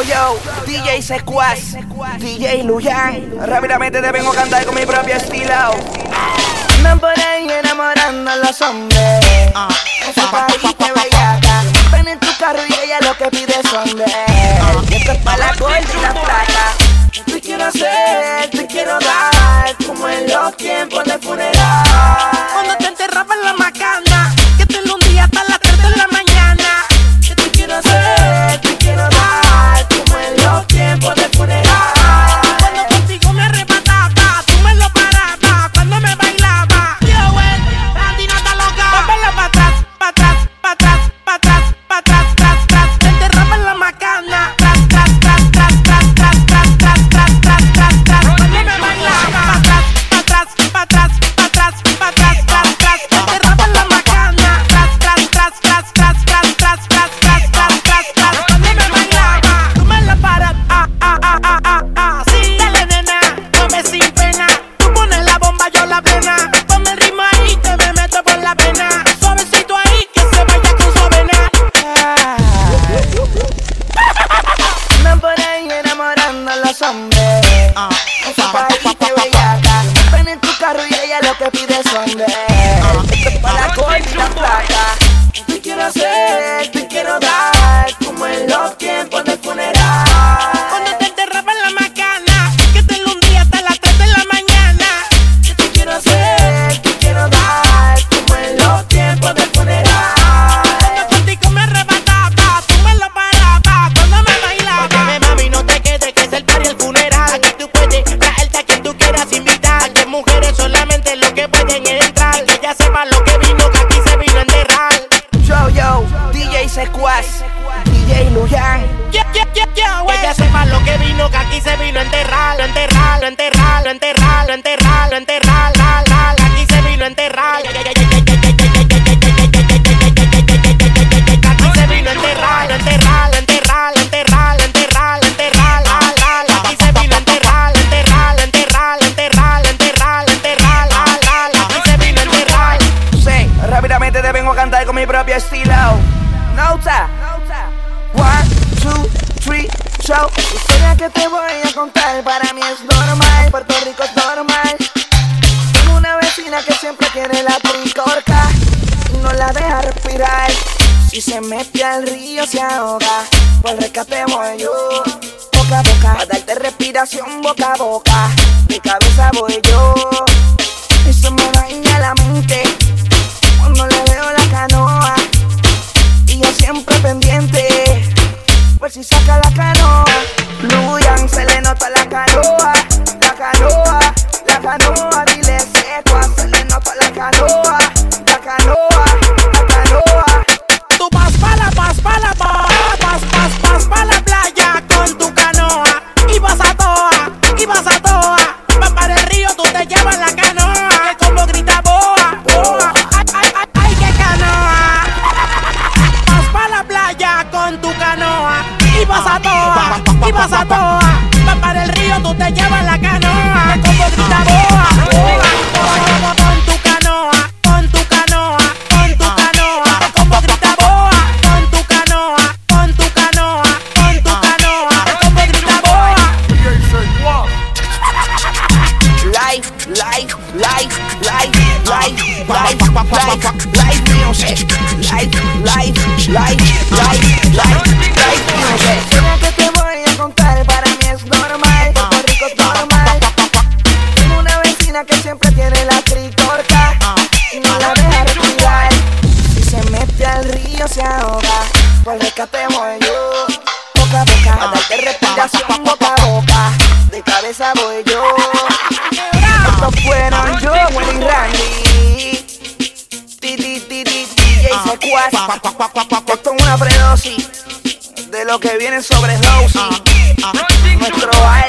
DJ Sequaz, DJ Luyan. Rápidamente te vengo a cantar con mi propio estilo. Andan por ahí enamorando a los hombres. Esa parejita bellaca. Ven en tu carro y ella lo que pide son de. Y esto es para la gorda y la plata. Te quiero hacer, te quiero dar, como en los tiempos de funeral. Enamorando a los hombres. Esa parejita bellaca. Ven en tu carro y enterrar. Lo enterrar, lo enterrar, lo enterrar, lo enterrar, lo enterrar. La, la, aquí se vino a enterrar. Aquí se vino a enterrar, lo enterrar, lo enterrar, lo enterrar, lo enterrar, aquí se vino a enterrar, lo enterrar, lo enterrar, aquí se vino a enterrar. Sí, rápidamente te cantar con mi propio estilo. Historia que te voy a contar para mí es normal. Puerto Rico es normal. Tengo una vecina que siempre quiere la tricorca y no la deja respirar. Si se mete al río se ahoga. Por rescate voy yo. Boca a boca, a darte respiración boca a boca. De cabeza voy yo. Eso me daña la mente cuando le veo la canoa y yo siempre pendiente por si saca la canoa canoa la canoa la canoa Tú vas pa' la, vas pa' la, vas, vas, vas pa' la playa con tu canoa. Y vas a toa, y vas a toa. Vas para el río, tú te llevas la canoa. Que como grita boa, boa. Ay, ay, ay, ay, qué canoa. Vas pa' la playa con tu canoa. Y vas a toa, y vas a toa. Vas para el río, tú te llevas la canoa. Life life life life life music life life life life life life music Lo que te voy a contar para mí es normal Puerto Rico es normal Tengo una vecina que siempre tiene la tricorca y no la deja respirar si se mete al río se ahoga por rescate voy yo boca a boca a darte respiración boca a boca de cabeza voy yo estos fueron yo, Willy Randy. Ti, ti, ti, ti, DJ Sequaz. Esto es una predosis de lo que viene sobre Rosie. Nuestro álbum